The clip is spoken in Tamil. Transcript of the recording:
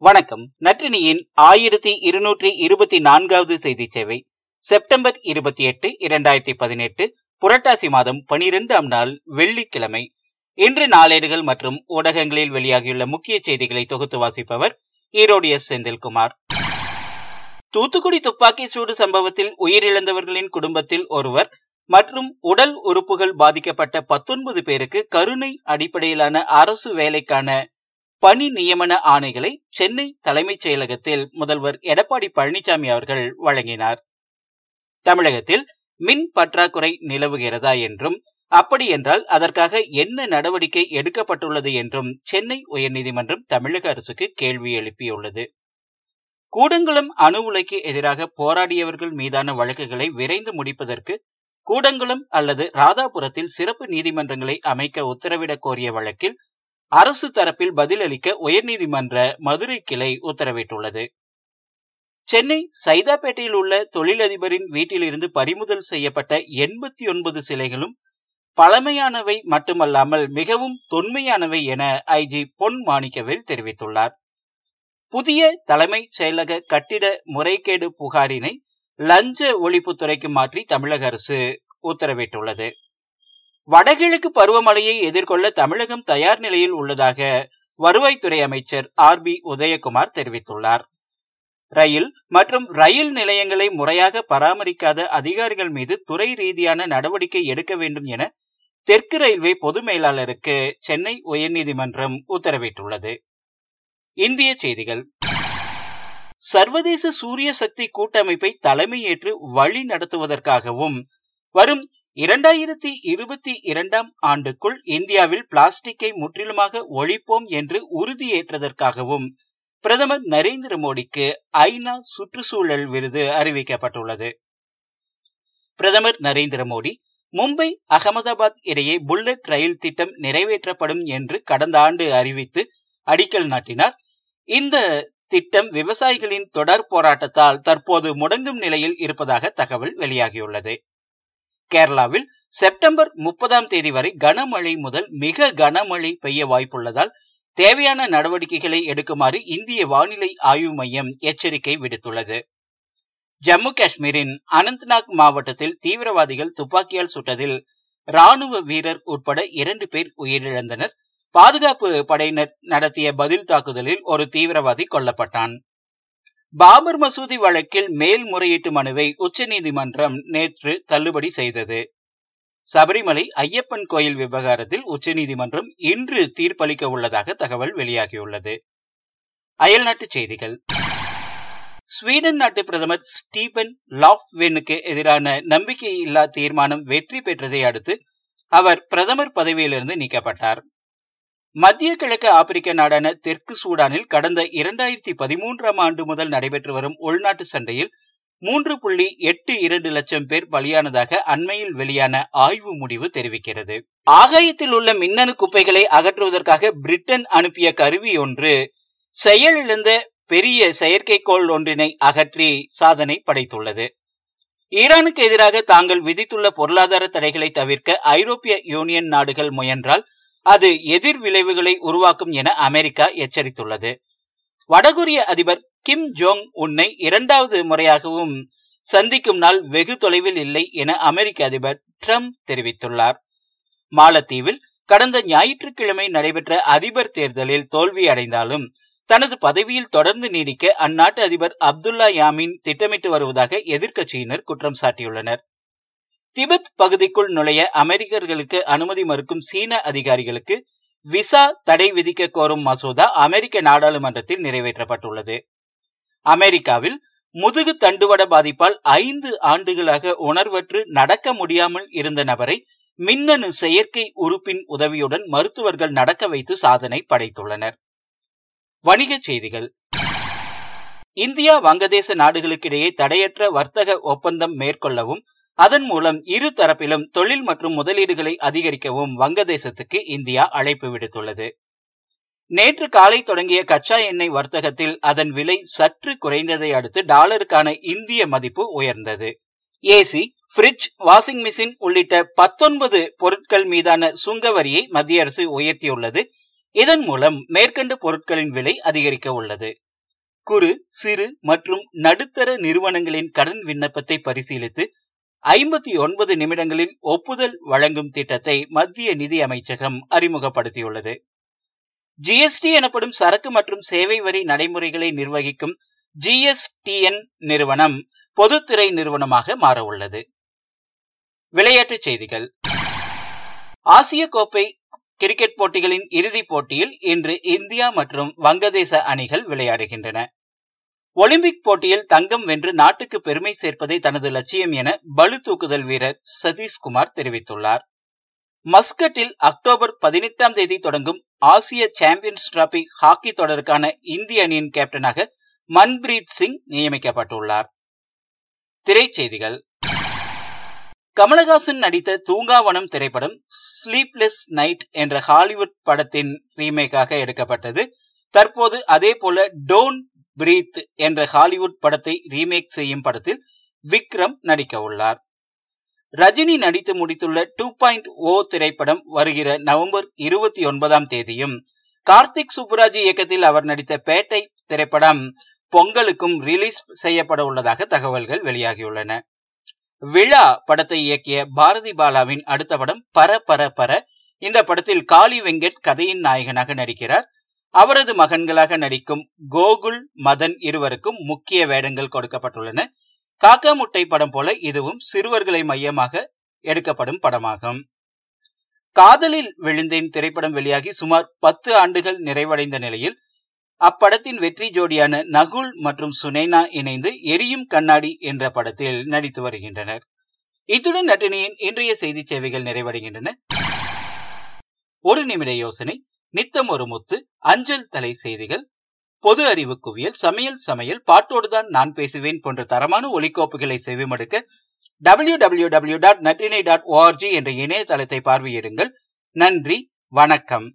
வணக்கம். நற்றினியின் ஆயிரத்தி இருநூற்றி இருபத்தி நான்காவது செய்தி சேவை செப்டம்பர் இருபத்தி எட்டு இரண்டாயிரத்தி பதினெட்டு புரட்டாசி மாதம் பனிரெண்டாம் நாள் வெள்ளிக்கிழமை. இன்று நாளேடுகள் மற்றும் ஊடகங்களில் வெளியாகியுள்ள முக்கிய செய்திகளை தொகுத்து வாசிப்பவர் ஈரோடு எஸ். செந்தில்குமார். தூத்துக்குடி துப்பாக்கி சூடு சம்பவத்தில் உயிரிழந்தவர்களின் குடும்பத்தில் ஒருவர் மற்றும் உடல் உறுப்புகள் பாதிக்கப்பட்ட பத்தொன்பது பேருக்கு கருணை அடிப்படையிலான அரசு வேலைக்கான பணி நியமன ஆணைகளை சென்னை தலைமைச் செயலகத்தில் முதல்வர் எடப்பாடி பழனிசாமி அவர்கள் வழங்கினார். தமிழகத்தில் மின் பற்றாக்குறை நிலவுகிறதா என்றும் அப்படி என்றால் அதற்காக என்ன நடவடிக்கை எடுக்கப்பட்டுள்ளது என்றும் சென்னை உயர்நீதிமன்றம் தமிழக அரசுக்கு கேள்வி எழுப்பியுள்ளது. கூடங்குளம் அணு உலைக்கு எதிராக போராடியவர்கள் மீதான வழக்குகளை விரைந்து முடிப்பதற்கு கூடங்குளம் அல்லது ராதாபுரத்தில் சிறப்பு நீதிமன்றங்களை அமைக்க உத்தரவிடக் கோரிய வழக்கில் அரசு தரப்பில் பதிலளிக்க உயர்நீதிமன்ற மதுரை கிளை உத்தரவிட்டுள்ளது. சென்னை சைதாப்பேட்டையில் உள்ள தொழிலதிபரின் வீட்டிலிருந்து பறிமுதல் செய்யப்பட்ட எண்பத்தி ஒன்பது சிலைகளும் பழமையானவை மட்டுமல்லாமல் மிகவும் தொன்மையானவை என ஐஜி பொன் மாணிக்கவேல் தெரிவித்துள்ளார். புதிய தலைமைச் செயலக கட்டிட முறைகேடு புகாரினை லஞ்ச ஒழிப்புத்துறைக்கு மாற்றி தமிழக அரசு உத்தரவிட்டுள்ளது. வடகிழக்கு பருவமழையை எதிர்கொள்ள தமிழகம் தயார் நிலையில் உள்ளதாக வருவாய்த்துறை அமைச்சர் ஆர் பி உதயகுமார் தெரிவித்துள்ளார். ரயில் மற்றும் ரயில் நிலையங்களை முறையாக பராமரிக்காத அதிகாரிகள் மீது துறை ரீதியான நடவடிக்கை எடுக்க வேண்டும் என தெற்கு ரயில்வே பொது மேலாளருக்கு சென்னை உயர்நீதிமன்றம் உத்தரவிட்டுள்ளது. இந்திய செய்திகள். சர்வதேச சூரிய சக்தி கூட்டமைப்பை தலைமையேற்று வழி நடத்துவதற்காகவும் வரும் இரண்டாயிரத்தி இருபத்தி இரண்டாம் ஆண்டுக்குள் இந்தியாவில் பிளாஸ்டிக்கை முற்றிலுமாக ஒழிப்போம் என்று உறுதியேற்றதற்காகவும் பிரதமர் நரேந்திர மோடிக்கு ஐநா சுற்றுச்சூழல் விருது அறிவிக்கப்பட்டுள்ளது. பிரதமர் நரேந்திர மோடி மும்பை அகமதாபாத் இடையே புல்லட் ரயில் திட்டம் நிறைவேற்றப்படும் என்று கடந்த ஆண்டு அறிவித்து அடிக்கல் நாட்டினார். இந்த திட்டம் விவசாயிகளின் தொடர் போராட்டத்தால் தற்போது முடங்கும் நிலையில் இருப்பதாக தகவல் வெளியாகியுள்ளது. கேரளாவில் செப்டம்பர் முப்பதாம் தேதி வரை கனமழை முதல் மிக கனமழை பெய்ய வாய்ப்புள்ளதால் தேவையான நடவடிக்கைகளை எடுக்குமாறு இந்திய வானிலை ஆய்வு மையம் எச்சரிக்கை விடுத்துள்ளது. ஜம்மு காஷ்மீரின் அனந்த்நாக் மாவட்டத்தில் தீவிரவாதிகள் துப்பாக்கியால் சுட்டதில் ராணுவ வீரர் உட்பட இரண்டு பேர் உயிரிழந்தனர். பாதுகாப்பு படையினர் நடத்திய பதில் தாக்குதலில் ஒரு தீவிரவாதி கொல்லப்பட்டான். பாபர் மசூதி வழக்கில் மேல்முறையீட்டு மனுவை உச்சநீதிமன்றம் நேற்று தள்ளுபடி செய்தது. சபரிமலை ஐயப்பன் கோயில் விவகாரத்தில் உச்சநீதிமன்றம் இன்று தீர்ப்பளிக்க உள்ளதாக தகவல் வெளியாகியுள்ளது. அயல்நாட்டுச் செய்திகள். ஸ்வீடன் நாட்டு பிரதமர் ஸ்டீபன் லாஃப்வெனுக்கு எதிரான நம்பிக்கையில்லா தீர்மானம் வெற்றி பெற்றதை அடுத்து அவர் பிரதமர் பதவியிலிருந்து நீக்கப்பட்டார். மத்திய கிழக்கு ஆப்பிரிக்க நாடான தெற்கு சூடானில் கடந்த இரண்டாயிரத்தி பதிமூன்றாம் ஆண்டு முதல் நடைபெற்று வரும் உள்நாட்டு சண்டையில் மூன்று புள்ளி எட்டு இரண்டு லட்சம் பேர் பலியானதாக அண்மையில் வெளியான ஆய்வு முடிவு தெரிவிக்கிறது. ஆகாயத்தில் உள்ள மின்னணு குப்பைகளை அகற்றுவதற்காக பிரிட்டன் அனுப்பிய கருவி ஒன்று செயலிழந்த பெரிய செயற்கைக்கோள் ஒன்றினை அகற்றி சாதனை படைத்துள்ளது. ஈரானுக்கு எதிராக தாங்கள் விதித்துள்ள பொருளாதார தடைகளை தவிர்க்க ஐரோப்பிய யூனியன் நாடுகள் முயன்றால் அது எதிர் விளைவுகளை உருவாக்கும் என அமெரிக்கா எச்சரித்துள்ளது. வடகொரிய அதிபர் கிம் ஜோங் உன்னை இரண்டாவது முறையாகவும் சந்திக்கும் நாள் வெகு தொலைவில் இல்லை என அமெரிக்க அதிபர் ட்ரம்ப் தெரிவித்துள்ளார். மாலத்தீவில் கடந்த ஞாயிற்றுக்கிழமை நடைபெற்ற அதிபர் தேர்தலில் தோல்வி அடைந்தாலும் தனது பதவியில் தொடர்ந்து நீடிக்க அந்நாட்டு அதிபர் அப்துல்லா யாமின் திட்டமிட்டு வருவதாக எதிர்க்கட்சியினர் குற்றம் சாட்டியுள்ளனர். திபெத் பகுதிக்குள் நுழைய அமெரிக்கர்களுக்கு அனுமதி மறுக்கும் சீன அதிகாரிகளுக்கு விசா தடை விதிக்க கோரும் மசோதா அமெரிக்க நாடாளுமன்றத்தில் நிறைவேற்றப்பட்டுள்ளது. அமெரிக்காவில் முதுகு தண்டுவட பாதிப்பால் ஐந்து ஆண்டுகளாக உணர்வற்று நடக்க முடியாமல் இருந்த நபரை மின்னணு செயற்கை உறுப்பின் உதவியுடன் மருத்துவர்கள் நடக்க வைத்து சாதனை படைத்துள்ளனர். வணிகச் செய்திகள். இந்தியா வங்கதேச நாடுகளுக்கிடையே தடையற்ற வர்த்தக ஒப்பந்தம் மேற்கொள்ளவும் அதன் மூலம் இரு தரப்பிலும் தொழில் மற்றும் முதலீடுகளை அதிகரிக்கவும் வங்கதேசத்துக்கு இந்தியா அழைப்பு விடுத்துள்ளது. நேற்று காலை தொடங்கிய கச்சா எண்ணெய் வர்த்தகத்தில் அதன் விலை சற்று குறைந்ததை அடுத்து டாலருக்கான இந்திய மதிப்பு உயர்ந்தது. ஏசி பிரிட்ஜ் வாஷிங் மிஷின் உள்ளிட்ட பத்தொன்பது பொருட்கள் மீதான சுங்க வரியை மத்திய அரசு உயர்த்தியுள்ளது. இதன் மூலம் மேற்கண்ட பொருட்களின் விலை அதிகரிக்க உள்ளது. குறு சிறு மற்றும் நடுத்தர நிறுவனங்களின் கடன் விண்ணப்பத்தை பரிசீலித்து ஐம்பத்தி ஒன்பது நிமிடங்களில் ஒப்புதல் வழங்கும் திட்டத்தை மத்திய நிதி அமைச்சகம் அறிமுகப்படுத்தியுள்ளது. ஜிஎஸ்டி எனப்படும் சரக்கு மற்றும் சேவை வரி நடைமுறைகளை நிர்வகிக்கும் ஜிஎஸ்டிஎன் நிறுவனம் பொதுத்துறை நிறுவனமாக மாறவுள்ளது. விளையாட்டுச் செய்திகள். ஆசிய கோப்பை கிரிக்கெட் போட்டிகளின் இறுதிப் போட்டியில் இன்று இந்தியா மற்றும் வங்கதேச அணிகள் விளையாடுகின்றன. ஒலிம்பிக் போட்டியில் தங்கம் வென்று நாட்டுக்கு பெருமை சேர்ப்பதை தனது லட்சியம் என பளு தூக்குதல் வீரர் சதீஷ்குமார் தெரிவித்துள்ளார். மஸ்கட்டில் அக்டோபர் பதினெட்டாம் தேதி தொடங்கும் ஆசிய சாம்பியன்ஸ் டிராபி ஹாக்கி தொடருக்கான இந்திய அணியின் கேப்டனாக மன்பிரீத் சிங் நியமிக்கப்பட்டுள்ளார். திரைச்செய்திகள். கமலஹாசன் நடித்த தூங்காவனம் திரைப்படம் ஸ்லீப்லெஸ் நைட் என்ற ஹாலிவுட் படத்தின் ரீமேக்காக எடுக்கப்பட்டது. தற்போது அதே போல டோன் பிரீத் என்ற ஹாலிவுட் படத்தை ரீமேக் செய்யும் படத்தில் விக்ரம் நடிக்க உள்ளார் ரஜினி நடித்து முடித்துள்ள டூ பாயிண்ட் ஓ திரைப்படம் வருகிற நவம்பர் இருபத்தி ஒன்பதாம் தேதியும் கார்த்திக் சுப்புராஜ் இயக்கத்தில் அவர் நடித்த பேட்டை திரைப்படம் பொங்கலுக்கும் ரிலீஸ் செய்யப்பட உள்ளதாக தகவல்கள் வெளியாகியுள்ளன. விழா படத்தை இயக்கிய பாரதி பாலாவின் அடுத்த படம் பர பர பர. இந்த படத்தில் காளி வெங்கட் கதையின் நாயகனாக நடிக்கிறார். அவரது மகன்களாக நடிக்கும் கோகுல் மதன் இருவருக்கும் முக்கிய வேடங்கள் கொடுக்கப்பட்டுள்ளன. காக்கா முட்டை படம் போல இதுவும் சிறுவர்களை மையமாக எடுக்கப்படும் படமாகும். காதலில் விழுந்தேன் திரைப்படம் வெளியாகி சுமார் பத்து ஆண்டுகள் நிறைவடைந்த நிலையில் அப்படத்தின் வெற்றி ஜோடியான நகுல் மற்றும் சுனேனா இணைந்து எரியும் கண்ணாடி என்ற படத்தில் நடித்து வருகின்றனர். இத்துடன் நட்டினியின் இன்றைய செய்தி சேவைகள் நிறைவடைகின்றன. ஒரு நிமிட யோசனை. நித்தம் ஒரு முத்து அஞ்சல் தலை செய்திகள். பொது அறிவு குவியல் சமையல் சமையல் பாட்டோடுதான் நான் பேசுவேன் போன்ற தரமான ஒலிக்கோப்புகளை செவிமடுக்க W W W dot Natrinai dot ORG என்ற இணையதளத்தை பார்வையிடுங்கள். நன்றி வணக்கம்.